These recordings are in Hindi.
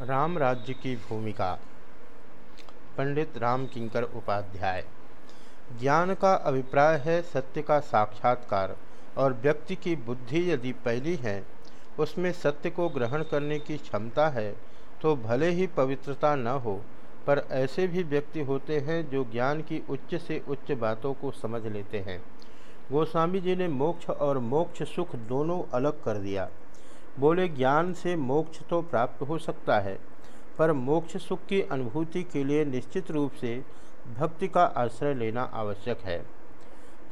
राम राज्य की भूमिका। पंडित राम किंकर उपाध्याय। ज्ञान का अभिप्राय है, सत्य का साक्षात्कार, और व्यक्ति की बुद्धि यदि पहली है, उसमें सत्य को ग्रहण करने की क्षमता है तो भले ही पवित्रता न हो, पर ऐसे भी व्यक्ति होते हैं जो ज्ञान की उच्च से उच्च बातों को समझ लेते हैं। गोस्वामी जी ने मोक्ष और मोक्ष सुख दोनों अलग कर दिया। बोले, ज्ञान से मोक्ष तो प्राप्त हो सकता है, पर मोक्ष सुख की अनुभूति के लिए निश्चित रूप से भक्ति का आश्रय लेना आवश्यक है।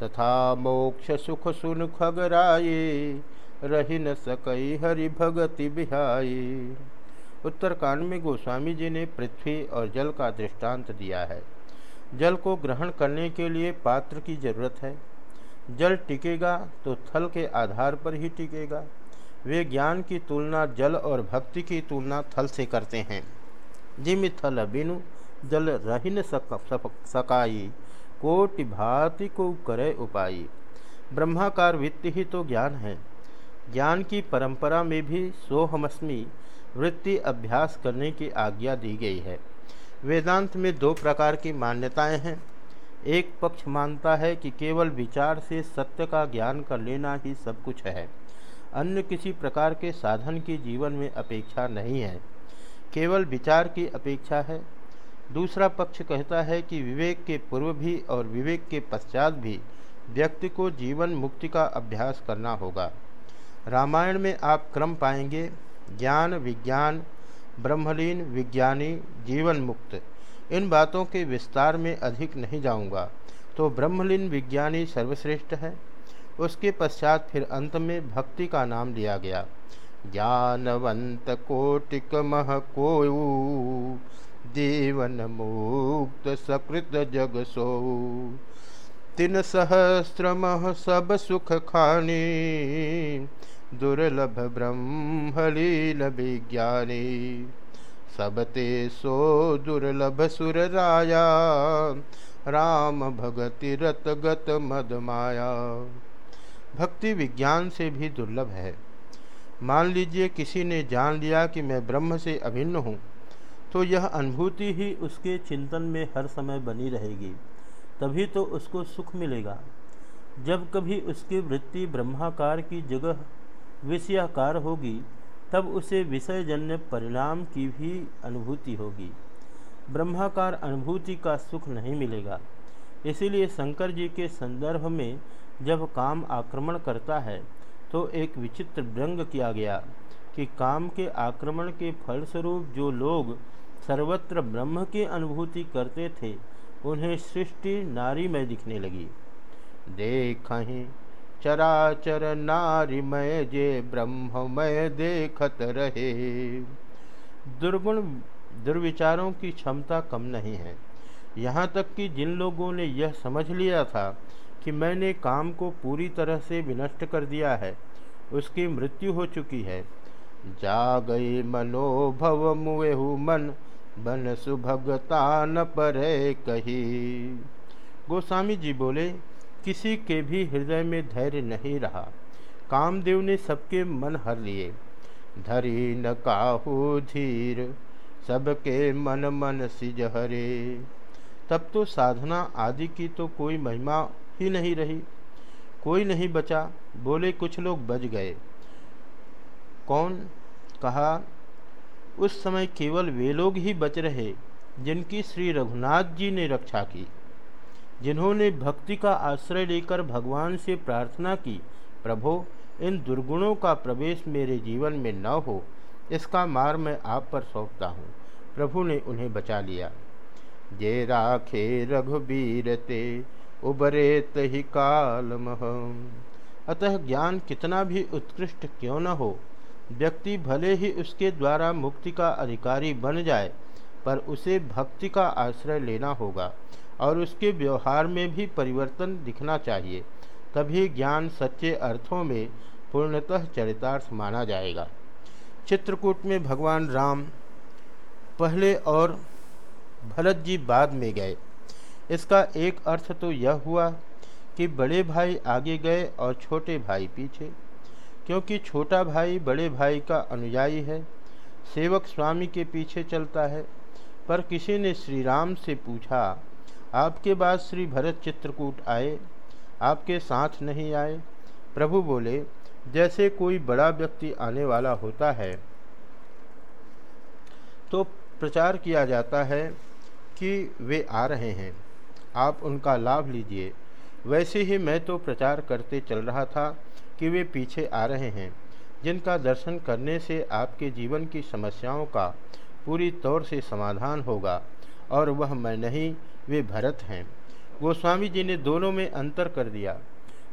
तथा मोक्ष सुख सुन खगराये, रही न सकई हरि भगति बिहाई उत्तरकांड में गोस्वामी जी ने पृथ्वी और जल का दृष्टांत दिया है। जल को ग्रहण करने के लिए पात्र की ज़रूरत है। जल टिकेगा तो थल के आधार पर ही टिकेगा। वे ज्ञान की तुलना जल और भक्ति की तुलना थल से करते हैं। जिम थल बिनु जल रहिन न सक, सकाई कोटि भाति को करे उपाई। ब्रह्माकार वित्त ही तो ज्ञान है। ज्ञान की परंपरा में भी सोहमस्मी वृत्ति अभ्यास करने की आज्ञा दी गई है। वेदांत में दो प्रकार की मान्यताएँ हैं। एक पक्ष मानता है कि केवल विचार से सत्य का ज्ञान कर लेना ही सब कुछ है। अन्य किसी प्रकार के साधन की जीवन में अपेक्षा नहीं है। केवल विचार की अपेक्षा है। दूसरा पक्ष कहता है कि विवेक के पूर्व भी और विवेक के पश्चात भी व्यक्ति को जीवन मुक्ति का अभ्यास करना होगा। रामायण में आप क्रम पाएँगे, ज्ञान, विज्ञान, ब्रह्मलीन, विज्ञानी, जीवन मुक्त। इन बातों के विस्तार में अधिक नहीं जाऊँगा। तो ब्रह्मलीन, विज्ञानी सर्वश्रेष्ठ है। उसके पश्चात फिर अंत में भक्ति का नाम लिया गया। ज्ञानवंत कोटिक मह को जीवन मुक्त सकृत जग सो। तीन मह सब सुख खानी, दुर्लभ ब्रह्मलीन विज्ञानी। सबते सो दुर्लभ सुर राया, राम भगति रत गत मद माया। भक्ति विज्ञान से भी दुर्लभ है। मान लीजिए किसी ने जान लिया कि मैं ब्रह्म से अभिन्न हूँ तो यह अनुभूति ही उसके चिंतन में हर समय बनी रहेगी, तभी तो उसको सुख मिलेगा। जब कभी उसकी वृत्ति ब्रह्माकार की जगह विषयाकार होगी, तब उसे विषयजन्य परिणाम की भी अनुभूति होगी। ब्रह्माकार अनुभूति का सुख नहीं मिलेगा। इसीलिए शंकर जी के संदर्भ में जब काम आक्रमण करता है तो एक विचित्र व्यंग किया गया कि काम के आक्रमण के फलस्वरूप जो लोग सर्वत्र ब्रह्म की अनुभूति करते थे, उन्हें सृष्टि नारी में दिखने लगी। देख, चराचर नारीमय जे ब्रह्ममय देखत रहे। दुर्गुण, दुर्विचारों की क्षमता कम नहीं है। यहाँ तक कि जिन लोगों ने यह समझ लिया था कि मैंने काम को पूरी तरह से विनष्ट कर दिया है, उसकी मृत्यु हो चुकी है। जा गई मनोभव मुएहु मन, बन सुभगता न पर कही। गोस्वामी जी बोले, किसी के भी हृदय में धैर्य नहीं रहा। कामदेव ने सबके मन हर लिए। धरी न काहू धीर, सबके मन मन सिज हरे तब तो साधना आदि की तो कोई महिमा ही नहीं रही। कोई नहीं बचा। बोले, कुछ लोग बच गए। कौन? कहा, उस समय केवल वे लोग ही बच रहे, जिनकी श्री रघुनाथ जी ने रक्षा की, जिन्होंने भक्ति का आश्रय लेकर भगवान से प्रार्थना की, प्रभो, इन दुर्गुणों का प्रवेश मेरे जीवन में न हो, इसका मार मैं आप पर सौंपता हूँ। प्रभु ने उन्हें बचा लिया। जे राखे रघुबीर ते उबरे तही कालमह। अतः ज्ञान कितना भी उत्कृष्ट क्यों न हो, व्यक्ति भले ही उसके द्वारा मुक्ति का अधिकारी बन जाए, पर उसे भक्ति का आश्रय लेना होगा और उसके व्यवहार में भी परिवर्तन दिखना चाहिए, तभी ज्ञान सच्चे अर्थों में पूर्णतः चरितार्थ माना जाएगा। चित्रकूट में भगवान राम पहले और भरत जी बाद में गए। इसका एक अर्थ तो यह हुआ कि बड़े भाई आगे गए और छोटे भाई पीछे। क्योंकि छोटा भाई बड़े भाई का अनुयायी है, सेवक स्वामी के पीछे चलता है। पर किसी ने श्री राम से पूछा, आपके बाद श्री भरत चित्रकूट आए? आपके साथ नहीं आए? प्रभु बोले, जैसे कोई बड़ा व्यक्ति आने वाला होता है तो प्रचार किया जाता है कि वे आ रहे हैं। आप उनका लाभ लीजिए। वैसे ही मैं तो प्रचार करते चल रहा था कि वे पीछे आ रहे हैं। जिनका दर्शन करने से आपके जीवन की समस्याओं का पूरी तौर से समाधान होगा, और वह मैं नहीं, वे भरत हैं। गोस्वामी जी ने दोनों में अंतर कर दिया।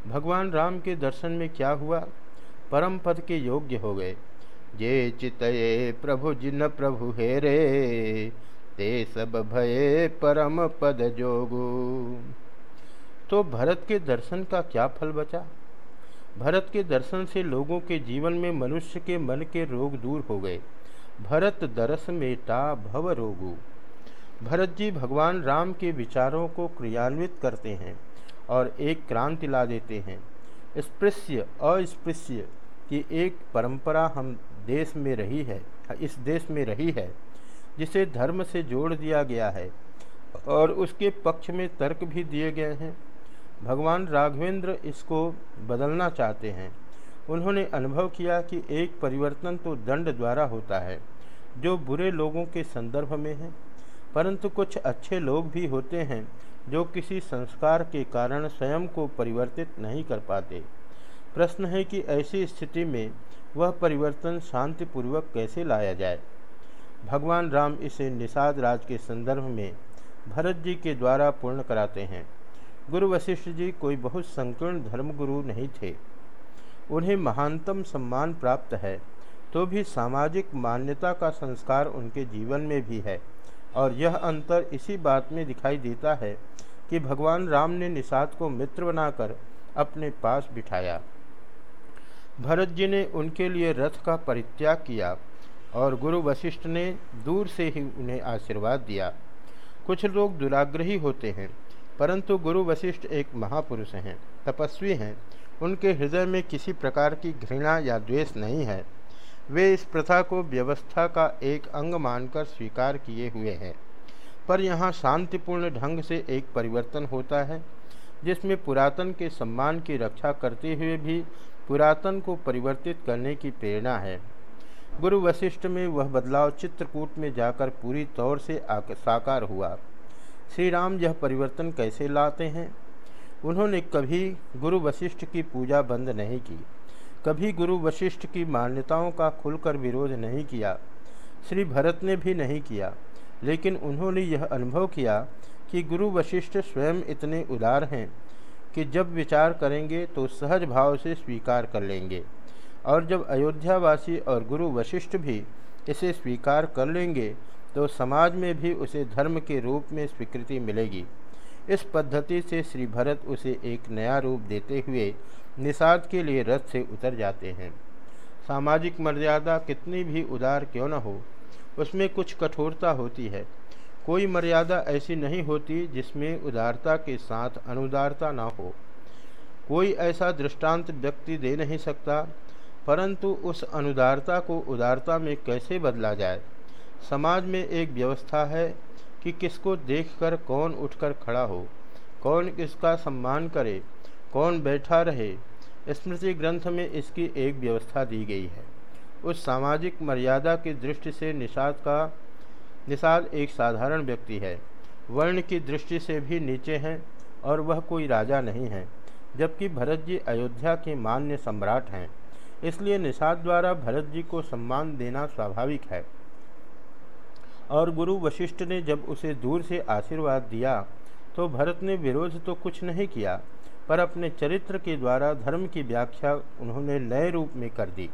भगवान राम के दर्शन में क्या हुआ? परम पद के योग्य हो गए। जे चितये प्रभु जिन प्रभु हे रे। ते सब भये परम पद जोगु। तो भरत के दर्शन का क्या फल बचा? भरत के दर्शन से लोगों के जीवन में मनुष्य के मन के रोग दूर हो गए। भरत दरस मेटा भव रोगु। भरत जी भगवान राम के विचारों को क्रियान्वित करते हैं और एक क्रांति ला देते हैं। स्पृश्य, अस्पृश्य की एक परंपरा हम देश में रही है, इस देश में रही है। जिसे धर्म से जोड़ दिया गया है और उसके पक्ष में तर्क भी दिए गए हैं। भगवान राघवेंद्र इसको बदलना चाहते हैं। उन्होंने अनुभव किया कि एक परिवर्तन तो दंड द्वारा होता है, जो बुरे लोगों के संदर्भ में है, परंतु कुछ अच्छे लोग भी होते हैं, जो किसी संस्कार के कारण स्वयं को परिवर्तित नहीं कर पाते। प्रश्न है कि ऐसी स्थिति में वह परिवर्तन शांतिपूर्वक कैसे लाया जाए? भगवान राम इसे निषाद राज के संदर्भ में भरत जी के द्वारा पूर्ण कराते हैं। गुरु वशिष्ठ जी कोई बहुत संकीर्ण धर्मगुरु नहीं थे। उन्हें महानतम सम्मान प्राप्त है तो भी सामाजिक मान्यता का संस्कार उनके जीवन में भी है। और यह अंतर इसी बात में दिखाई देता है कि भगवान राम ने निषाद को मित्र बनाकर अपने पास बिठाया। भरत जी ने उनके लिए रथ का परित्याग किया। और गुरु वशिष्ठ ने दूर से ही उन्हें आशीर्वाद दिया। कुछ लोग दुराग्रही होते हैं, परंतु गुरु वशिष्ठ एक महापुरुष हैं, तपस्वी हैं। उनके हृदय में किसी प्रकार की घृणा या द्वेष नहीं है। वे इस प्रथा को व्यवस्था का एक अंग मानकर स्वीकार किए हुए हैं। पर यहाँ शांतिपूर्ण ढंग से एक परिवर्तन होता है, जिसमें पुरातन के सम्मान की रक्षा करते हुए भी पुरातन को परिवर्तित करने की प्रेरणा है। गुरु वशिष्ठ में वह बदलाव चित्रकूट में जाकर पूरी तौर से साकार हुआ। श्री राम यह परिवर्तन कैसे लाते हैं? उन्होंने कभी गुरु वशिष्ठ की पूजा बंद नहीं की। कभी गुरु वशिष्ठ की मान्यताओं का खुलकर विरोध नहीं किया। श्री भरत ने भी नहीं किया, लेकिन उन्होंने यह अनुभव किया कि गुरु वशिष्ठ स्वयं इतने उदार हैं कि जब विचार करेंगे तो सहज भाव से स्वीकार कर लेंगे। और जब अयोध्यावासी और गुरु वशिष्ठ भी इसे स्वीकार कर लेंगे तो समाज में भी उसे धर्म के रूप में स्वीकृति मिलेगी। इस पद्धति से श्री भरत उसे एक नया रूप देते हुए निषाद के लिए रथ से उतर जाते हैं। सामाजिक मर्यादा कितनी भी उदार क्यों न हो, उसमें कुछ कठोरता होती है। कोई मर्यादा ऐसी नहीं होती जिसमें उदारता के साथ अनुदारता ना हो। कोई ऐसा दृष्टांत व्यक्ति दे नहीं सकता परंतु उस अनुदारता को उदारता में कैसे बदला जाए? समाज में एक व्यवस्था है कि किसको देखकर कौन उठकर खड़ा हो, कौन किसका सम्मान करे, कौन बैठा रहे, स्मृति ग्रंथ में इसकी एक व्यवस्था दी गई है। उस सामाजिक मर्यादा की दृष्टि से निषाद का, निषाद एक साधारण व्यक्ति है। वर्ण की दृष्टि से भी नीचे हैं और वह कोई राजा नहीं है, जबकि भरत जी अयोध्या के मान्य सम्राट हैं। इसलिए निषाद द्वारा भरत जी को सम्मान देना स्वाभाविक है। और गुरु वशिष्ठ ने जब उसे दूर से आशीर्वाद दिया तो भरत ने विरोध तो कुछ नहीं किया, पर अपने चरित्र के द्वारा धर्म की व्याख्या उन्होंने नए रूप में कर दी।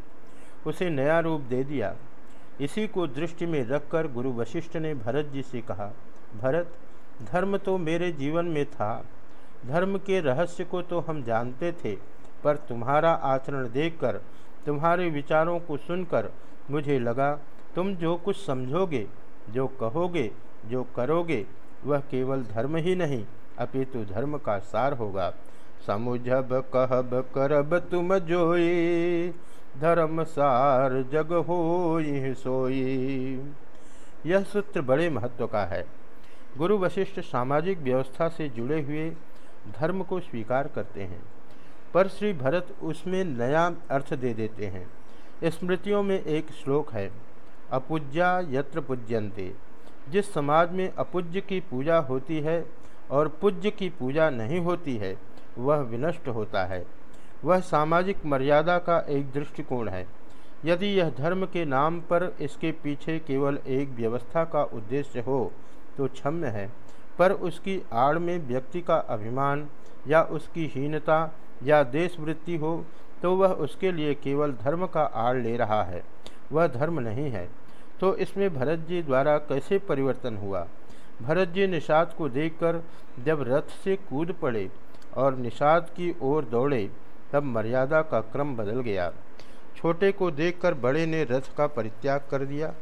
उसे नया रूप दे दिया। इसी को दृष्टि में रखकर गुरु वशिष्ठ ने भरत जी से कहा, भरत, धर्म तो मेरे जीवन में था। धर्म के रहस्य को तो हम जानते थे, पर तुम्हारा आचरण देखकर तुम्हारे विचारों को सुनकर मुझे लगा, तुम जो कुछ समझोगे, जो कहोगे, जो करोगे, वह केवल धर्म ही नहीं, अपितु धर्म का सार होगा। समुझब कहब करब तुम जोए धर्म सार जग हो सोई। यह सूत्र बड़े महत्व का है। गुरु वशिष्ठ सामाजिक व्यवस्था से जुड़े हुए धर्म को स्वीकार करते हैं। पर श्री भरत उसमें नया अर्थ दे देते हैं। स्मृतियों में एक श्लोक है, अपूज्या यत्र पूज्यंते जिस समाज में अपूज्य की पूजा होती है और पूज्य की पूजा नहीं होती है, वह विनष्ट होता है। वह सामाजिक मर्यादा का एक दृष्टिकोण है। यदि यह धर्म के नाम पर इसके पीछे केवल एक व्यवस्था का उद्देश्य हो तो क्षम्य है, पर उसकी आड़ में व्यक्ति का अभिमान या उसकी हीनता या देशवृत्ति हो तो वह उसके लिए केवल धर्म का आड़ ले रहा है। वह धर्म नहीं है। तो इसमें भरत जी द्वारा कैसे परिवर्तन हुआ? भरत जी निषाद को देखकर जब रथ से कूद पड़े और निषाद की ओर दौड़े, तब मर्यादा का क्रम बदल गया। छोटे को देखकर बड़े ने रथ का परित्याग कर दिया।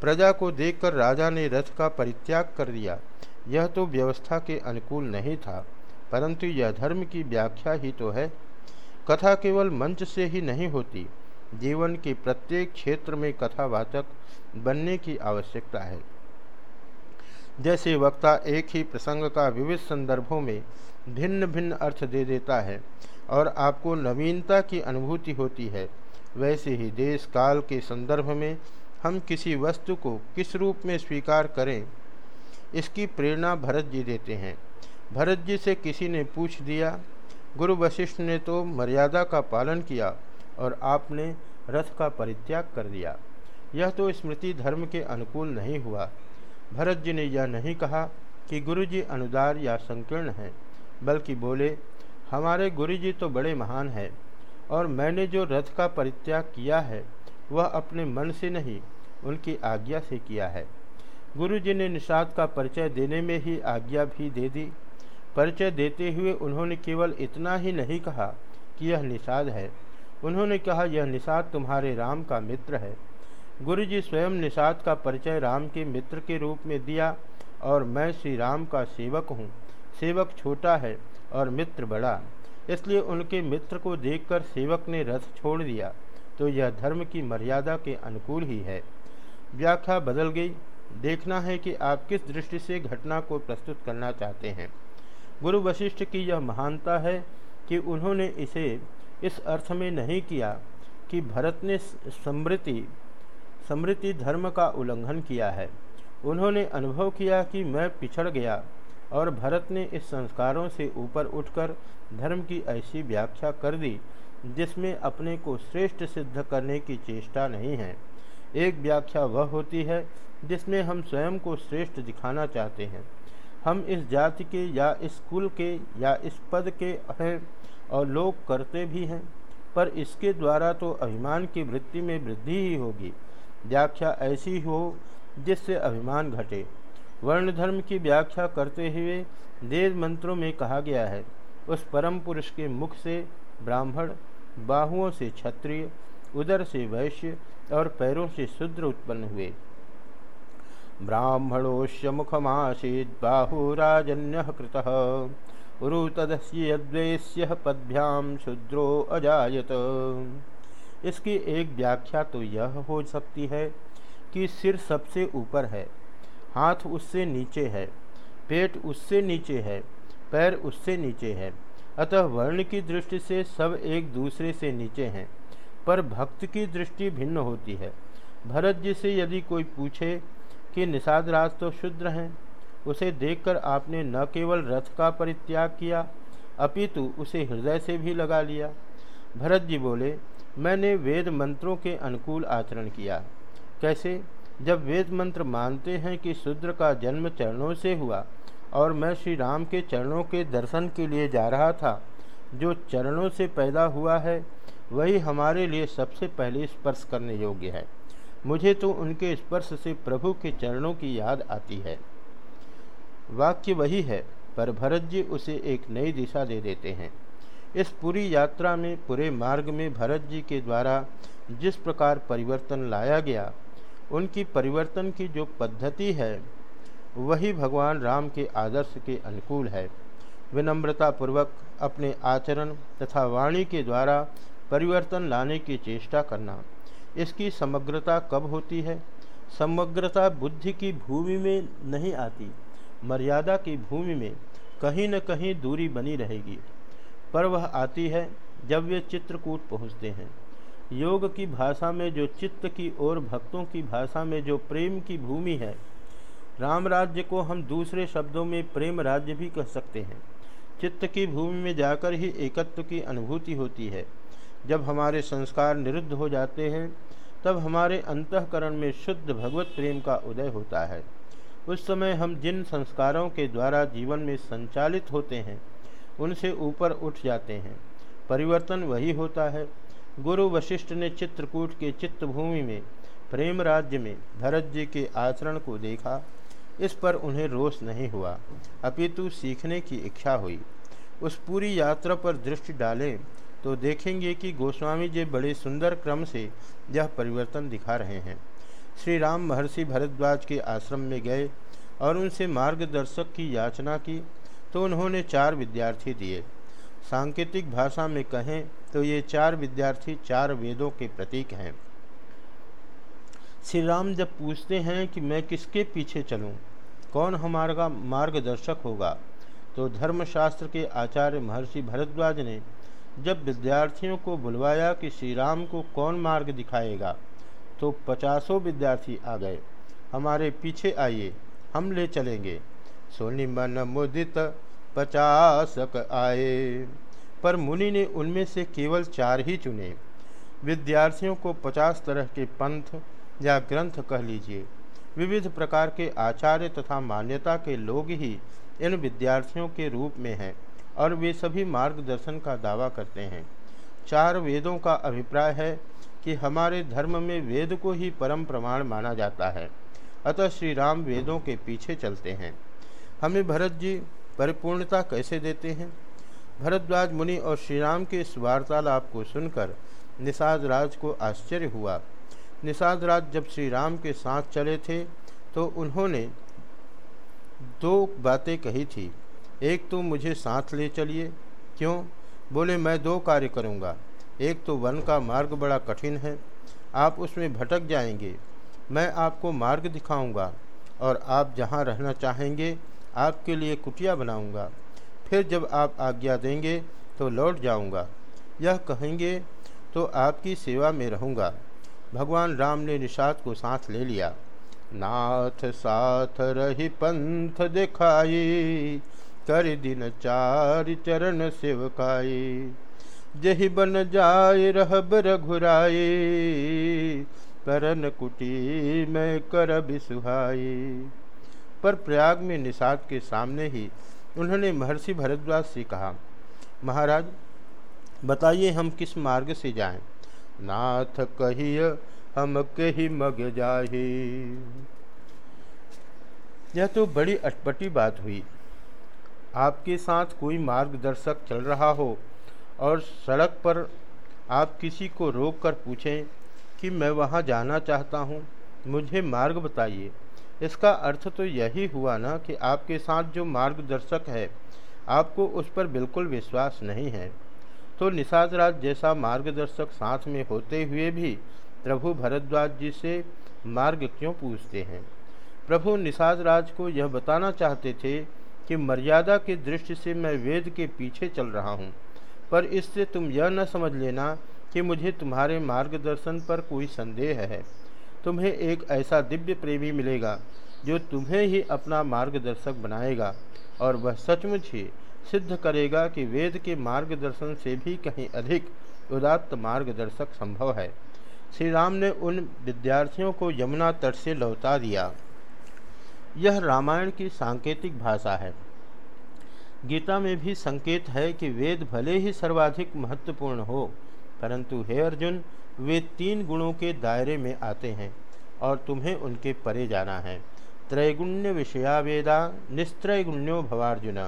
प्रजा को देखकर राजा ने रथ का परित्याग कर दिया। यह तो व्यवस्था के अनुकूल नहीं था। परंतु यह धर्म की व्याख्या ही तो है। कथा केवल मंच से ही नहीं होती, जीवन के प्रत्येक क्षेत्र में कथावाचक बनने की आवश्यकता है। जैसे वक्ता एक ही प्रसंग का विविध संदर्भों में भिन्न भिन्न अर्थ दे देता है और आपको नवीनता की अनुभूति होती है, वैसे ही देश काल के संदर्भ में हम किसी वस्तु को किस रूप में स्वीकार करें, इसकी प्रेरणा भरत जी देते हैं। भरत जी से किसी ने पूछ दिया, गुरु वशिष्ठ ने तो मर्यादा का पालन किया और आपने रथ का परित्याग कर दिया। यह तो स्मृति धर्म के अनुकूल नहीं हुआ। भरत जी ने यह नहीं कहा कि गुरु जी अनुदार या संकीर्ण हैं, बल्कि बोले, हमारे गुरु जी तो बड़े महान हैं और मैंने जो रथ का परित्याग किया है, वह अपने मन से नहीं, उनकी आज्ञा से किया है। गुरु जी ने निषाद का परिचय देने में ही आज्ञा भी दे दी परिचय देते हुए उन्होंने केवल इतना ही नहीं कहा कि यह निषाद है। उन्होंने कहा, यह निषाद तुम्हारे राम का मित्र है। गुरु जी स्वयं निषाद का परिचय राम के मित्र के रूप में दिया और मैं श्री राम का सेवक हूँ। सेवक छोटा है और मित्र बड़ा। इसलिए उनके मित्र को देखकर सेवक ने रथ छोड़ दिया। तो यह धर्म की मर्यादा के अनुकूल ही है। व्याख्या बदल गई। देखना है कि आप किस दृष्टि से घटना को प्रस्तुत करना चाहते हैं। गुरु वशिष्ठ की यह महानता है कि उन्होंने इसे इस अर्थ में नहीं किया कि भरत ने समृति समृति धर्म का उल्लंघन किया है। उन्होंने अनुभव किया कि मैं पिछड़ गया और भरत ने इस संस्कारों से ऊपर उठकर धर्म की ऐसी व्याख्या कर दी, जिसमें अपने को श्रेष्ठ सिद्ध करने की चेष्टा नहीं है। एक व्याख्या वह होती है जिसमें हम स्वयं को श्रेष्ठ दिखाना चाहते हैं। हम इस जाति के या इस कुल के या इस पद के हैं और लोग करते भी हैं, पर इसके द्वारा तो अभिमान की वृत्ति में वृद्धि ही होगी। व्याख्या ऐसी हो जिससे अभिमान घटे। वर्ण धर्म की व्याख्या करते हुए वेद मंत्रों में कहा गया है, उस परम पुरुष के मुख से ब्राह्मण, बाहुओं से क्षत्रिय, उदर से वैश्य और पैरों से शूद्र उत्पन्न हुए। ब्राह्मणोश्य मुखमासीद बाहुराजन्य कृत। पदभ्याम शूद्रो अजायत। इसकी एक व्याख्या तो यह हो सकती है कि सिर सबसे ऊपर है, हाथ उससे नीचे है, पेट उससे नीचे है, पैर उससे नीचे है, अतः वर्ण की दृष्टि से सब एक दूसरे से नीचे हैं, पर भक्त की दृष्टि भिन्न होती है। भरत जी से यदि कोई पूछे कि निषाद राज तो शुद्र हैं। उसे देखकर आपने न केवल रथ का परित्याग किया, अपितु उसे हृदय से भी लगा लिया। भरत जी बोले, मैंने वेद मंत्रों के अनुकूल आचरण किया। कैसे? जब वेद मंत्र मानते हैं कि शूद्र का जन्म चरणों से हुआ और मैं श्री राम के चरणों के दर्शन के लिए जा रहा था, जो चरणों से पैदा हुआ है, वही हमारे लिए सबसे पहले स्पर्श करने योग्य है। मुझे तो उनके स्पर्श से प्रभु के चरणों की याद आती है। वाक्य वही है, पर भरत जी उसे एक नई दिशा दे देते हैं। इस पूरी यात्रा में, पूरे मार्ग में भरत जी के द्वारा जिस प्रकार परिवर्तन लाया गया, उनकी परिवर्तन की जो पद्धति है, वही भगवान राम के आदर्श के अनुकूल है। विनम्रता पूर्वक अपने आचरण तथा वाणी के द्वारा परिवर्तन लाने की चेष्टा करना। इसकी समग्रता कब होती है? समग्रता बुद्धि की भूमि में नहीं आती। मर्यादा की भूमि में कहीं न कहीं दूरी बनी रहेगी। पर वह आती है जब वे चित्रकूट पहुँचते हैं। योग की भाषा में जो चित्त की ओर भक्तों की भाषा में जो प्रेम की भूमि है, राम राज्य को हम दूसरे शब्दों में प्रेम राज्य भी कह सकते हैं। चित्त की भूमि में जाकर ही एकत्व की अनुभूति होती है। जब हमारे संस्कार निरुद्ध हो जाते हैं, तब हमारे अंतकरण में शुद्ध भगवत प्रेम का उदय होता है। उस समय हम जिन संस्कारों के द्वारा जीवन में संचालित होते हैं, उनसे ऊपर उठ जाते हैं। परिवर्तन वही होता है। गुरु वशिष्ठ ने चित्रकूट के चित्तभूमि में, प्रेम राज्य में भरत जी के आचरण को देखा। इस पर उन्हें रोष नहीं हुआ। अपितु सीखने की इच्छा हुई। उस पूरी यात्रा पर दृष्टि डालें तो देखेंगे कि गोस्वामी जी बड़े सुंदर क्रम से यह परिवर्तन दिखा रहे हैं। श्री राम महर्षि भरद्वाज के आश्रम में गए और उनसे मार्गदर्शक की याचना की तो उन्होंने चार विद्यार्थी दिए। सांकेतिक भाषा में कहें तो ये चार विद्यार्थी चार वेदों के प्रतीक हैं। श्री राम जब पूछते हैं कि मैं किसके पीछे चलूँ, कौन हमारा मार्गदर्शक होगा तो धर्मशास्त्र के आचार्य महर्षि भरद्वाज ने जब विद्यार्थियों को बुलवाया कि श्री राम को कौन मार्ग दिखाएगा तो पचासों विद्यार्थी आ गए। हमारे पीछे आइए, हम ले चलेंगे। सोनी मन मुदित पचासक आए, पर मुनि ने उनमें से केवल चार ही चुने। विद्यार्थियों को पचास तरह के पंथ या ग्रंथ कह लीजिए। विविध प्रकार के आचार्य तथा मान्यता के लोग ही इन विद्यार्थियों के रूप में हैं। और वे सभी मार्गदर्शन का दावा करते हैं। चार वेदों का अभिप्राय है कि हमारे धर्म में वेद को ही परम प्रमाण माना जाता है। अतः श्री राम वेदों के पीछे चलते हैं। हमें भरत जी परिपूर्णता कैसे देते हैं? भरद्वाज मुनि और श्री राम के इस वार्तालाप को सुनकर निषाद राज को आश्चर्य हुआ। निषाद राज जब श्री राम के साथ चले थे तो उन्होंने दो बातें कही थी। एक तो मुझे साथ ले चलिए। क्यों? बोले, मैं दो कार्य करूँगा। एक तो वन का मार्ग बड़ा कठिन है। आप उसमें भटक जाएँगे। मैं आपको मार्ग दिखाऊँगा और आप जहाँ रहना चाहेंगे, आपके लिए कुटिया बनाऊँगा। फिर जब आप आज्ञा देंगे तो लौट जाऊँगा। यह कहेंगे तो आपकी सेवा में रहूँगा। भगवान राम ने निषाद को साथ ले लिया। नाथ साथ रही पंथ दिखाई। कर दिन चार चरण सेवकाई जही बन जाय रहब रघुराए करन कुटी में कर बिसुहाई पर प्रयाग में निषाद के सामने ही उन्होंने महर्षि भरद्वाज से कहा, महाराज, बताइए हम किस मार्ग से जाएँ? नाथ कहिय हम कही मग जाही। यह तो बड़ी अटपटी बात हुई। आपके साथ कोई मार्गदर्शक चल रहा हो और सड़क पर आप किसी को रोक कर पूछें कि मैं वहाँ जाना चाहता हूँ, मुझे मार्ग बताइए। इसका अर्थ तो यही हुआ ना कि आपके साथ जो मार्गदर्शक है, आपको उस पर बिल्कुल विश्वास नहीं है। तो निषाद राज जैसा मार्गदर्शक साथ में होते हुए भी प्रभु भरद्वाज जी से मार्ग क्यों पूछते हैं? प्रभु निषाद राज को यह बताना चाहते थे कि मर्यादा की दृष्टि से मैं वेद के पीछे चल रहा हूँ। पर इससे तुम यह न समझ लेना कि मुझे तुम्हारे मार्गदर्शन पर कोई संदेह है। तुम्हें एक ऐसा दिव्य प्रेमी मिलेगा जो तुम्हें ही अपना मार्गदर्शक बनाएगा और वह सचमुच ही सिद्ध करेगा कि वेद के मार्गदर्शन से भी कहीं अधिक उदात्त मार्गदर्शक संभव है। श्री राम ने उन विद्यार्थियों को यमुना तट से लौटा दिया। यह रामायण की सांकेतिक भाषा है। गीता में भी संकेत है कि वेद भले ही सर्वाधिक महत्वपूर्ण हो, परंतु हे अर्जुन, वे तीन गुणों के दायरे में आते हैं और तुम्हें उनके परे जाना है। त्रैगुण्य विषया वेदा, निस्त्रैगुण्यो भवार्जुन।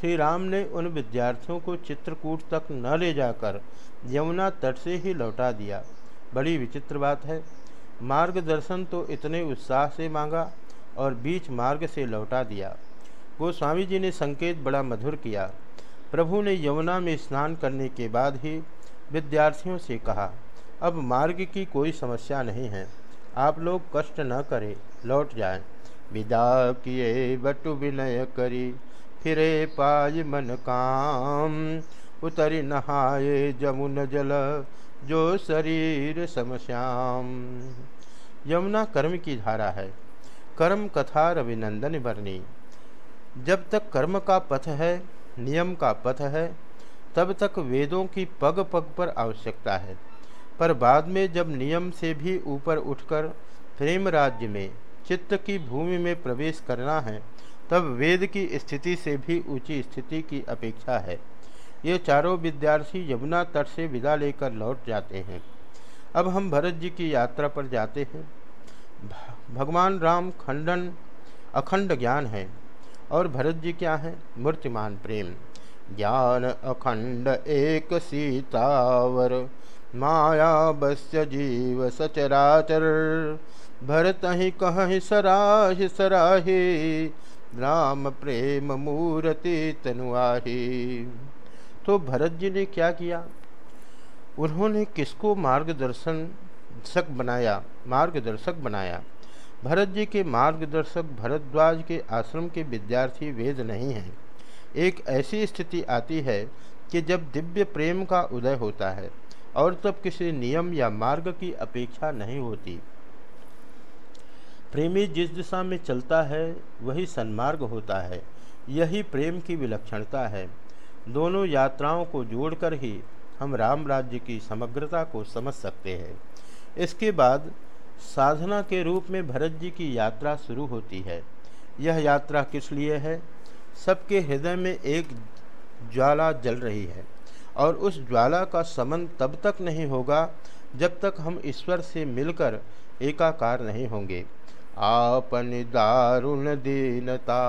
श्री राम ने उन विद्यार्थियों को चित्रकूट तक न ले जाकर यमुना तट से ही लौटा दिया। बड़ी विचित्र बात है। मार्गदर्शन तो इतने उत्साह से मांगा और बीच मार्ग से लौटा दिया। वो स्वामी जी ने संकेत बड़ा मधुर किया। प्रभु ने यमुना में स्नान करने के बाद ही विद्यार्थियों से कहा, अब मार्ग की कोई समस्या नहीं है। आप लोग कष्ट न करें, लौट जाएँ। विदा किए, बटु विनय करी, फिरे पाय मन काम। उतरी नहाए जमुन जल, जो शरीर समश्याम यमुना कर्म की धारा है। कर्म कथा रविनंदन वर्णी। जब तक कर्म का पथ है, नियम का पथ है, तब तक वेदों की पग पग पर आवश्यकता है। पर बाद में जब नियम से भी ऊपर उठकर प्रेम राज्य में, चित्त की भूमि में प्रवेश करना है, तब वेद की स्थिति से भी ऊँची स्थिति की अपेक्षा है। ये चारों विद्यार्थी यमुना तट से विदा लेकर लौट जाते हैं। अब हम भरत जी की यात्रा पर जाते हैं। भगवान राम खंडन अखंड ज्ञान है, और भरत जी क्या है? मूर्तिमान प्रेम। ज्ञान अखंड एक सीतावर, माया बस्य जीव सचराचर। भरत ही कह सराहि सराही, राम प्रेम मूर्ति तनुआही। तो भरत जी ने क्या किया? उन्होंने किसको मार्गदर्शन दर्शक बनाया, मार्गदर्शक बनाया? भरत जी के मार्गदर्शक, भरद्वाज के आश्रम के विद्यार्थी वेद नहीं हैं। एक ऐसी स्थिति आती है कि जब दिव्य प्रेम का उदय होता है और तब किसी नियम या मार्ग की अपेक्षा नहीं होती। प्रेमी जिस दिशा में चलता है, वही सन्मार्ग होता है। यही प्रेम की विलक्षणता है। दोनों यात्राओं को जोड़कर ही हम राम राज्य की समग्रता को समझ सकते हैं। इसके बाद साधना के रूप में भरत जी की यात्रा शुरू होती है। यह यात्रा किस लिए है? सबके हृदय में एक ज्वाला जल रही है और उस ज्वाला का समन तब तक नहीं होगा जब तक हम ईश्वर से मिलकर एकाकार नहीं होंगे। आपन दारुण दीनता,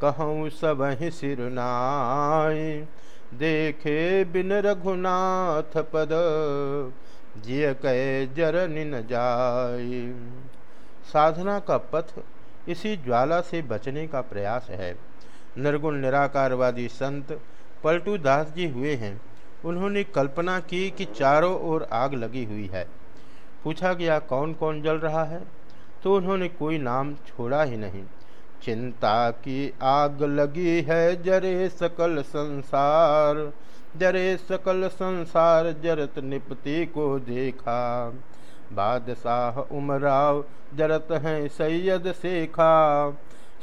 कहूँ सब सिरनाय देखे बिन रघुनाथ पद जिय कह जर न जाय। साधना का पथ इसी ज्वाला से बचने का प्रयास है। निर्गुण, निराकारवादी संत पलटू दास जी हुए हैं। उन्होंने कल्पना की कि चारों ओर आग लगी हुई है। पूछा गया कौन कौन जल रहा है? तो उन्होंने कोई नाम छोड़ा ही नहीं। चिंता की आग लगी है जरे सकल संसार। जरे सकल संसार जरत निपति को देखा। बादशाह उमराव जरत हैं सैयद शेखा।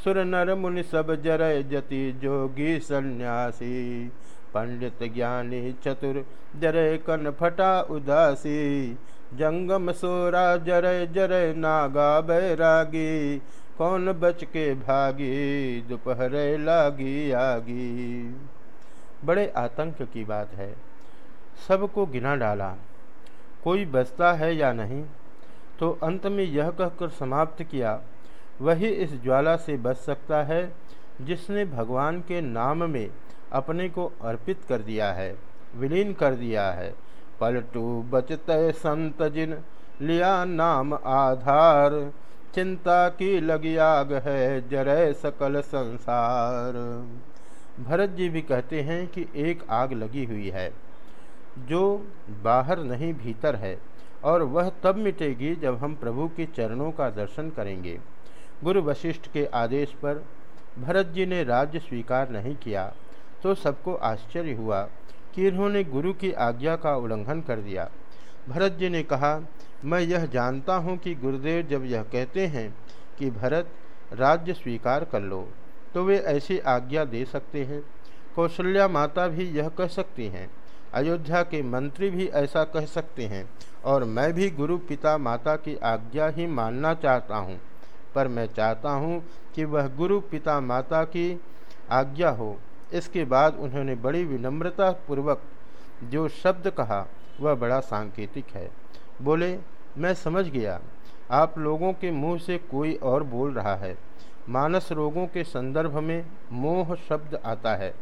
सुर नर मुनि सब जरय जति जोगी सन्यासी। पंडित ज्ञानी चतुर जरय कन फटा उदासी। जंगम सोरा जरय जरय नागा बैरागी। कौन बच के भागी, दोपहर लागी आगी। बड़े आतंक की बात है। सबको गिना डाला, कोई बचता है या नहीं? तो अंत में यह कहकर समाप्त किया, वही इस ज्वाला से बच सकता है जिसने भगवान के नाम में अपने को अर्पित कर दिया है, विलीन कर दिया है। पलटू बचत संत जिन, लिया नाम आधार। चिंता की लगी आग है जरय सकल संसार। भरत जी भी कहते हैं कि एक आग लगी हुई है, जो बाहर नहीं भीतर है, और वह तब मिटेगी जब हम प्रभु के चरणों का दर्शन करेंगे। गुरु वशिष्ठ के आदेश पर भरत जी ने राज्य स्वीकार नहीं किया तो सबको आश्चर्य हुआ कि इन्होंने गुरु की आज्ञा का उल्लंघन कर दिया। भरत जी ने कहा, मैं यह जानता हूँ कि गुरुदेव जब यह कहते हैं कि भरत राज्य स्वीकार कर लो तो वे ऐसी आज्ञा दे सकते हैं। कौशल्या माता भी यह कह सकती हैं, अयोध्या के मंत्री भी ऐसा कह सकते हैं, और मैं भी गुरु पिता माता की आज्ञा ही मानना चाहता हूँ। पर मैं चाहता हूँ कि वह गुरु पिता माता की आज्ञा हो। इसके बाद उन्होंने बड़ी विनम्रता पूर्वक जो शब्द कहा, वह बड़ा सांकेतिक है। बोले, मैं समझ गया। आप लोगों के मुँह से कोई और बोल रहा है। मानस रोगों के संदर्भ में मोह शब्द आता है।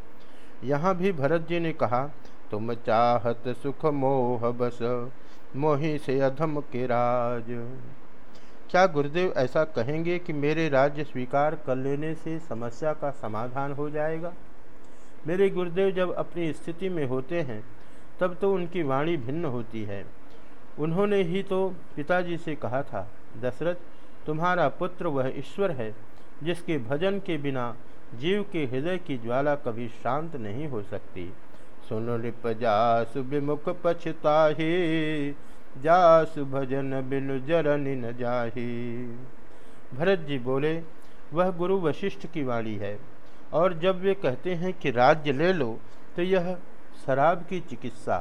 यहाँ भी भरत जी ने कहा, तुम चाहत सुख मोह बस, मोही से अधम के राज। क्या गुरुदेव ऐसा कहेंगे कि मेरे राज्य स्वीकार कर लेने से समस्या का समाधान हो जाएगा? मेरे गुरुदेव जब अपनी स्थिति में होते हैं, तब तो उनकी वाणी भिन्न होती है। उन्होंने ही तो पिताजी से कहा था, दशरथ, तुम्हारा पुत्र वह ईश्वर है जिसके भजन के बिना जीव के हृदय की ज्वाला कभी शांत नहीं हो सकती। सुन रिप जासु विमुख पछताही, जासु भजन बिनु जरन न जाही। भरत जी बोले, वह गुरु वशिष्ठ की वाणी है, और जब वे कहते हैं कि राज्य ले लो तो यह शराब की चिकित्सा।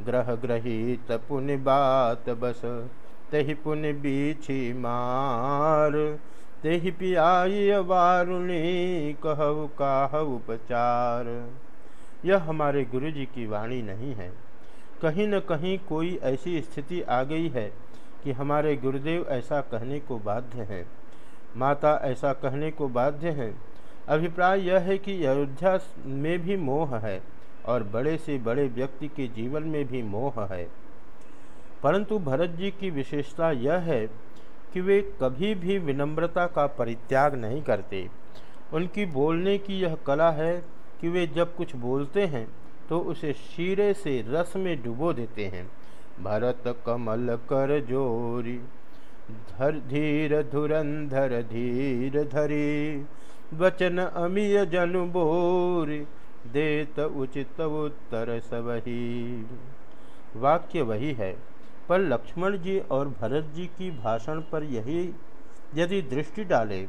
ग्रह ग्रहित पुण्य बात बस, तही पुण्य बीछी मार तेहि पियाई वारुणी कहु काह उपचार। यह हमारे गुरु जी की वाणी नहीं है। कहीं न कहीं कोई ऐसी स्थिति आ गई है कि हमारे गुरुदेव ऐसा कहने को बाध्य हैं। माता ऐसा कहने को बाध्य हैं। अभिप्राय यह है कि अयोध्या में भी मोह है और बड़े से बड़े व्यक्ति के जीवन में भी मोह है। परंतु भरत जी की विशेषता यह है कि वे कभी भी विनम्रता का परित्याग नहीं करते। उनकी बोलने की यह कला है कि वे जब कुछ बोलते हैं तो उसे शीरे से रस में डुबो देते हैं। भरत कमल कर जोरी, धर धीर धुरंधर धीर धरी, वचन अमीय जन बोरी, देत उचित उत्तर सबही वाक्य वही है। पर लक्ष्मण जी और भरत जी की भाषण पर यही यदि दृष्टि डाले,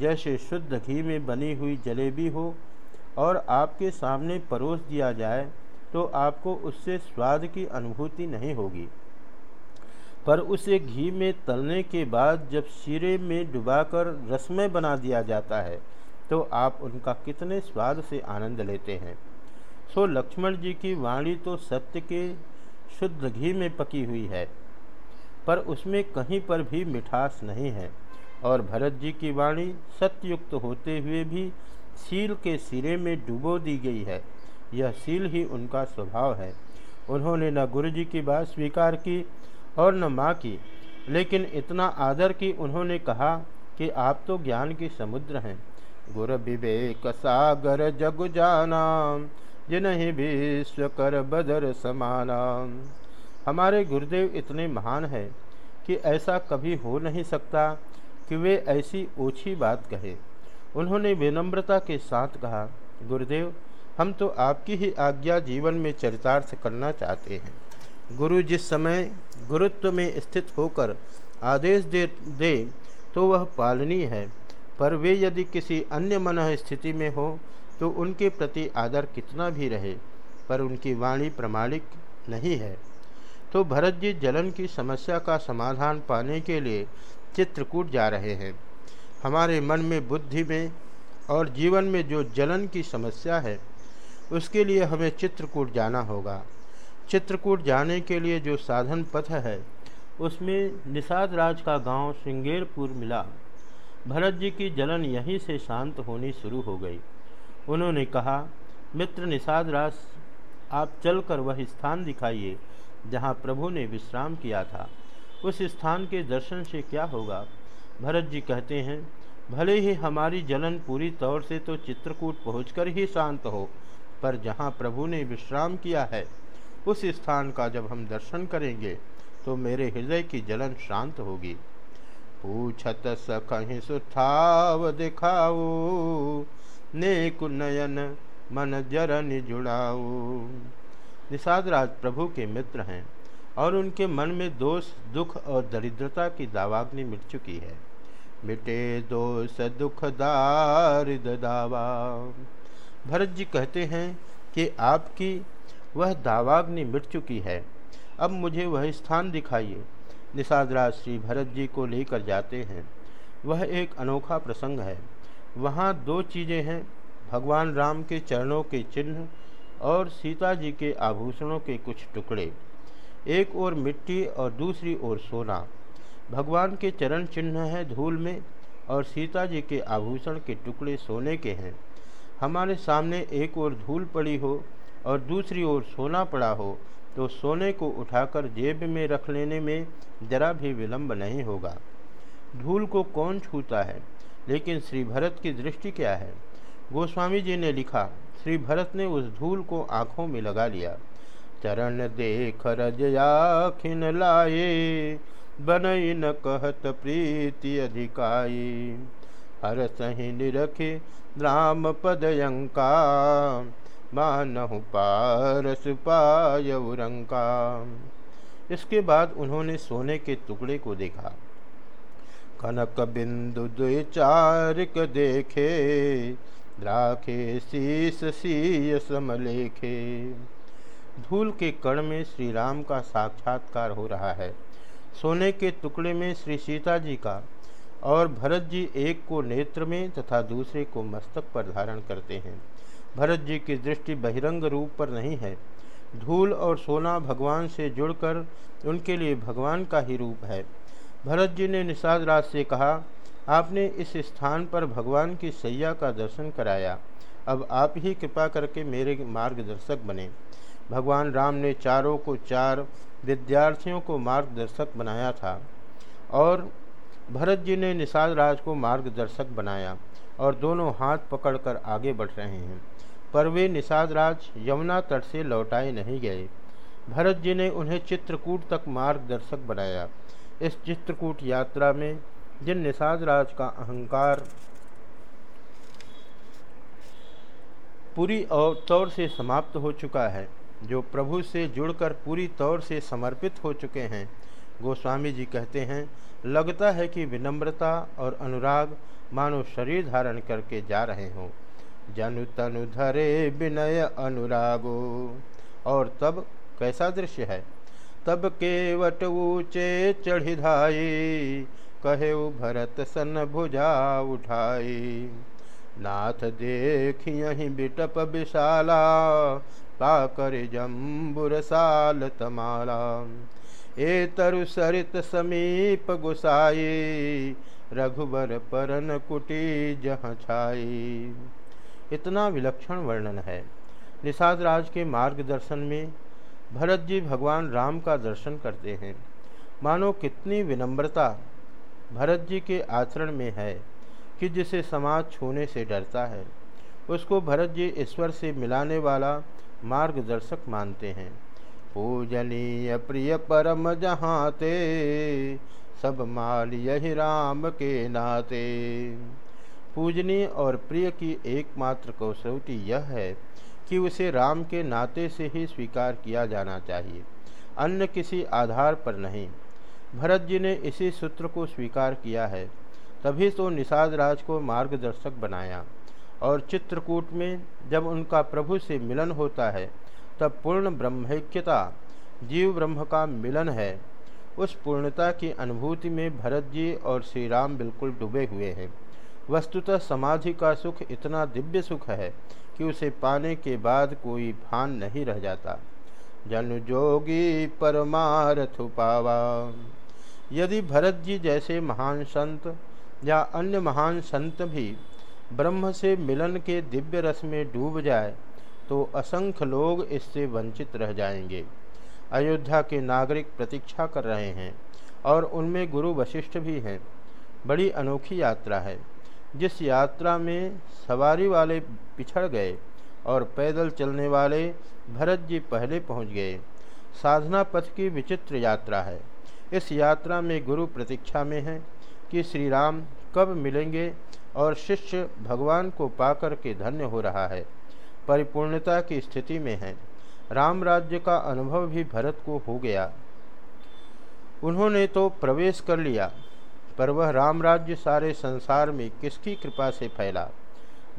जैसे शुद्ध घी में बनी हुई जलेबी हो और आपके सामने परोस दिया जाए तो आपको उससे स्वाद की अनुभूति नहीं होगी। पर उसे घी में तलने के बाद जब शीरे में डुबाकर रसमय बना दिया जाता है तो आप उनका कितने स्वाद से आनंद लेते हैं। सो लक्ष्मण जी की वाणी तो सत्य के शुद्ध घी में पकी हुई है, पर उसमें कहीं पर भी मिठास नहीं है। और भरत जी की वाणी सत्ययुक्त होते हुए भी सील के सिरे में डुबो दी गई है। यह सील ही उनका स्वभाव है। उन्होंने न गुरु जी की बात स्वीकार की और न माँ की, लेकिन इतना आदर कि उन्होंने कहा कि आप तो ज्ञान के समुद्र हैं। गुर विवेक सागर जग जाना जिन्हें विश्व कर बदर समाना। हमारे गुरुदेव इतने महान हैं कि ऐसा कभी हो नहीं सकता कि वे ऐसी ओछी बात कहे। उन्होंने विनम्रता के साथ कहा, गुरुदेव, हम तो आपकी ही आज्ञा जीवन में चरितार्थ करना चाहते हैं। गुरु जिस समय गुरुत्व में स्थित होकर आदेश दे दे तो वह पालनीय है। पर वे यदि किसी अन्य मन स्थिति में हो तो उनके प्रति आदर कितना भी रहे, पर उनकी वाणी प्रमाणिक नहीं है। तो भरत जी जलन की समस्या का समाधान पाने के लिए चित्रकूट जा रहे हैं। हमारे मन में बुद्धि में और जीवन में जो जलन की समस्या है, उसके लिए हमें चित्रकूट जाना होगा। चित्रकूट जाने के लिए जो साधन पथ है, उसमें निषाद राज का गाँव श्रृंगेरपुर मिला। भरत जी की जलन यहीं से शांत होनी शुरू हो गई। उन्होंने कहा, मित्र निषाद रास आप चलकर वह स्थान दिखाइए, जहाँ प्रभु ने विश्राम किया था। उस स्थान के दर्शन से क्या होगा? भरत जी कहते हैं, भले ही हमारी जलन पूरी तौर से तो चित्रकूट पहुंचकर ही शांत हो, पर जहाँ प्रभु ने विश्राम किया है, उस स्थान का जब हम दर्शन करेंगे तो मेरे हृदय की जलन शांत होगी। पूछत कहीं सुथाव दिखाओ नेक नयन मन जरन जुड़ाओ निषाद राज प्रभु के मित्र हैं और उनके मन में दोष, दुख और दरिद्रता की दावाग्नि मिट चुकी है। मिटे दोष, दुख, दारिद, दावा। भरत जी कहते हैं कि आपकी वह दावाग्नि मिट चुकी है। अब मुझे वह स्थान दिखाइए। निषादराज श्री भरत जी को लेकर जाते हैं। वह एक अनोखा प्रसंग है। वहाँ दो चीज़ें हैं, भगवान राम के चरणों के चिन्ह और सीता जी के आभूषणों के कुछ टुकड़े, एक ओर मिट्टी और दूसरी ओर सोना। भगवान के चरण चिन्ह हैं धूल में और सीता जी के आभूषण के टुकड़े सोने के हैं। हमारे सामने एक ओर धूल पड़ी हो और दूसरी ओर सोना पड़ा हो तो सोने को उठाकर जेब में रख लेने में जरा भी विलंब नहीं होगा। धूल को कौन छूता है? लेकिन श्री भरत की दृष्टि क्या है? गोस्वामी जी ने लिखा, श्री भरत ने उस धूल को आँखों में लगा लिया। चरण देख रजयाखिन लाए बनई न कहत प्रीति अधिकाई हर सही निरखे राम पदयंका, मानहु पारस पाय उरंका। इसके बाद उन्होंने सोने के टुकड़े को देखा। कनक बिंदु द्विचारिक देखे, राखे शीस सीय समलेखे। धूल के कण में श्री राम का साक्षात्कार हो रहा है। सोने के टुकड़े में श्री सीता जी का और भरत जी एक को नेत्र में तथा दूसरे को मस्तक पर धारण करते हैं। भरत जी की दृष्टि बहिरंग रूप पर नहीं है। धूल और सोना भगवान से जुड़कर उनके लिए भगवान का ही रूप है। भरत जी ने निषाद राज से कहा, आपने इस स्थान पर भगवान की सैया का दर्शन कराया। अब आप ही कृपा करके मेरे मार्गदर्शक बने। भगवान राम ने चारों को चार विद्यार्थियों को मार्गदर्शक बनाया था और भरत जी ने निषाद राज को मार्गदर्शक बनाया और दोनों हाथ पकड़कर आगे बढ़ रहे हैं। पर वे निषाद राज यमुना तट से लौटाए नहीं गए। भरत जी ने उन्हें चित्रकूट तक मार्गदर्शक बनाया। इस चित्रकूट यात्रा में, जिन निषाद राज का अहंकार पूरी और तौर से समाप्त हो चुका है, जो प्रभु से जुड़कर पूरी तौर से समर्पित हो चुके हैं, गोस्वामी जी कहते हैं, लगता है कि विनम्रता और अनुराग मानो शरीर धारण करके जा रहे हों। जनु तनु धरे विनय अनुरागो, और तब कैसा दृश्य है? तब केवट ऊँचे चढ़िधाई कहे भरत सन भुजा उठाई। नाथ देख यही बिटप विशाला, पाकर जम्बुर साल तमाला। ए तरु सरित समीप गुसाई, रघुबर परन कुटी जहाँ छाई। इतना विलक्षण वर्णन है। निषाद राज के मार्गदर्शन में भरत जी भगवान राम का दर्शन करते हैं। मानो कितनी विनम्रता भरत जी के आचरण में है कि जिसे समाज छूने से डरता है। उसको भरत जी ईश्वर से मिलाने वाला मार्गदर्शक मानते हैं। पूजनीय प्रिय परम जहाँ ते सब माल यही राम के नाते। पूजनीय और प्रिय की एकमात्र कौसौटी यह है कि उसे राम के नाते से ही स्वीकार किया जाना चाहिए, अन्य किसी आधार पर नहीं। भरत जी ने इसी सूत्र को स्वीकार किया है, तभी तो निषाद राज को मार्गदर्शक बनाया। और चित्रकूट में जब उनका प्रभु से मिलन होता है, तब पूर्ण ब्रह्मैक्यता, जीव ब्रह्म का मिलन है। उस पूर्णता की अनुभूति में भरत जी और श्री राम बिल्कुल डूबे हुए हैं। वस्तुतः समाधि का सुख इतना दिव्य सुख है कि उसे पाने के बाद कोई भान नहीं रह जाता। जन जोगी परमारथ पावा यदि भरत जी जैसे महान संत या अन्य महान संत भी ब्रह्म से मिलन के दिव्य रस में डूब जाए तो असंख्य लोग इससे वंचित रह जाएँगे। अयोध्या के नागरिक प्रतीक्षा कर रहे हैं और उनमें गुरु वशिष्ठ भी हैं। बड़ी अनोखी यात्रा है। जिस यात्रा में सवारी वाले पिछड़ गए और पैदल चलने वाले भरत जी पहले पहुँच गए, साधना पथ की विचित्र यात्रा है। इस यात्रा में गुरु प्रतीक्षा में है कि श्री राम कब मिलेंगे और शिष्य भगवान को पाकर के धन्य हो रहा है। परिपूर्णता की स्थिति में है। राम राज्य का अनुभव भी भरत को हो गया। उन्होंने तो प्रवेश कर लिया पर वह राम राज्य सारे संसार में किसकी कृपा से फैला?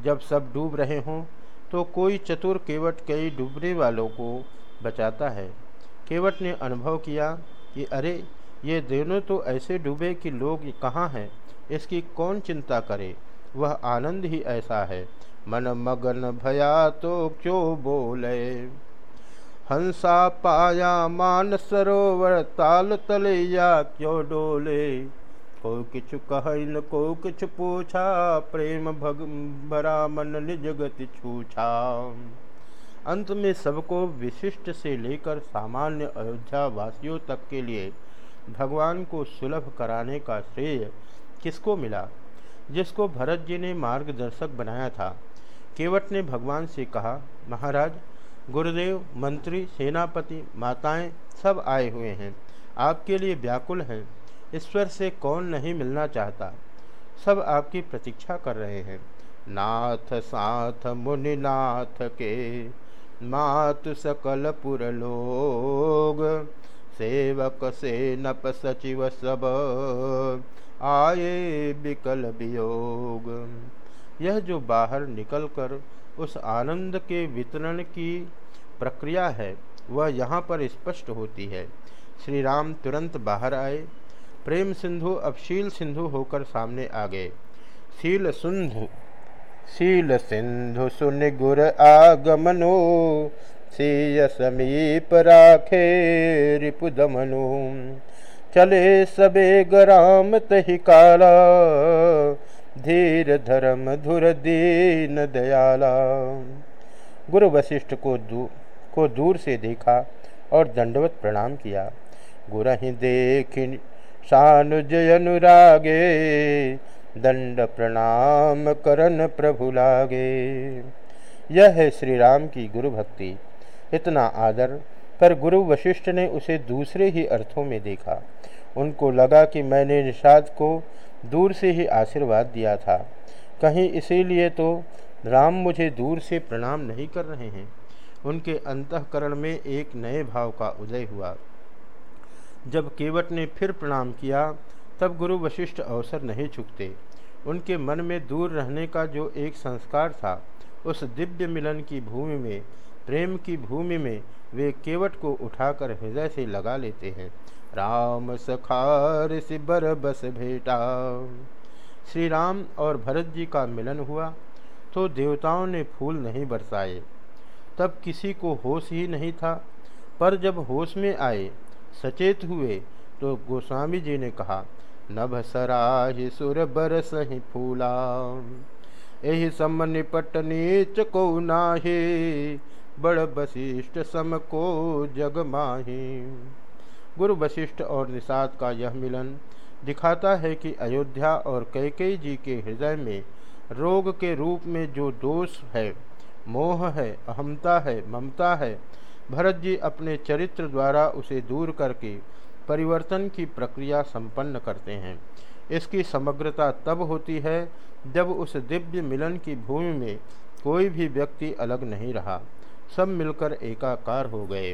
जब सब डूब रहे हों तो कोई चतुर केवट कई डूबने वालों को बचाता है। केवट ने अनुभव किया कि, अरे, ये दोनों तो ऐसे डूबे कि लोग कहाँ हैं? इसकी कौन चिंता करे? वह आनंद ही ऐसा है। मन मगन भया तो क्यों बोले? हंसा पाया मान सरोवर ताल तलैया क्यों डोले? को किछु कह न को किछु पूछा, प्रेम भग भरा मन निज गति छूछा। अंत में सबको विशिष्ट से लेकर सामान्य अयोध्या वासियों तक के लिए भगवान को सुलभ कराने का श्रेय किसको मिला? जिसको भरत जी ने मार्गदर्शक बनाया था। केवट ने भगवान से कहा, महाराज, गुरुदेव, मंत्री, सेनापति, माताएँ सब आए हुए हैं। आपके लिए व्याकुल हैं। ईश्वर से कौन नहीं मिलना चाहता? सब आपकी प्रतीक्षा कर रहे हैं। नाथ साथ मुनिनाथ के, मात सकल पुर लोग, सेवक से नप सचिव सब, आए विकल वियोग। यह जो बाहर निकलकर उस आनंद के वितरण की प्रक्रिया है, वह यहाँ पर स्पष्ट होती है। श्री राम तुरंत बाहर आए प्रेम सिंधु अब शील सिंधु होकर सामने आ गए। शील सिंधु शील सिंधु सुन गुर आगमनो, सीय समीप राखे रिपुदमनु चले सबे गराम तही काला, धीर धर्म धुर दीन दयाला। गुरु वशिष्ठ को दू, को दूर से देखा और दंडवत प्रणाम किया। गुरहि देख सानुज अनुरागे दंड प्रणाम करन प्रभु लागे यह है श्री राम की गुरु भक्ति इतना आदर, पर गुरु वशिष्ठ ने उसे दूसरे ही अर्थों में देखा। उनको लगा कि मैंने निषाद को दूर से ही आशीर्वाद दिया था। कहीं इसीलिए तो राम मुझे दूर से प्रणाम नहीं कर रहे हैं। उनके अंतकरण में एक नए भाव का उदय हुआ। जब केवट ने फिर प्रणाम किया, तब गुरु वशिष्ठ अवसर नहीं चुकते। उनके मन में दूर रहने का जो एक संस्कार था, उस दिव्य मिलन की भूमि में, प्रेम की भूमि में वे केवट को उठाकर हृदय से लगा लेते हैं। राम सखार सिबर बस भेटा। श्री राम और भरत जी का मिलन हुआ तो देवताओं ने फूल नहीं बरसाए। तब किसी को होश ही नहीं था, पर जब होश में आए सचेत हुए तो गोस्वामी जी ने कहा, नभ सराहि सुर बरस ही फूला। यही सम निपट नीच को नाहे, बड़ वशिष्ठ सम को जग माही। गुरु वशिष्ठ और निषाद का यह मिलन दिखाता है कि अयोध्या और कैकई जी के हृदय में रोग के रूप में जो दोष है, मोह है अहमता है, ममता है भरत जी अपने चरित्र द्वारा उसे दूर करके परिवर्तन की प्रक्रिया संपन्न करते हैं। इसकी समग्रता तब होती है जब उस दिव्य मिलन की भूमि में कोई भी व्यक्ति अलग नहीं रहा। सब मिलकर एकाकार हो गए।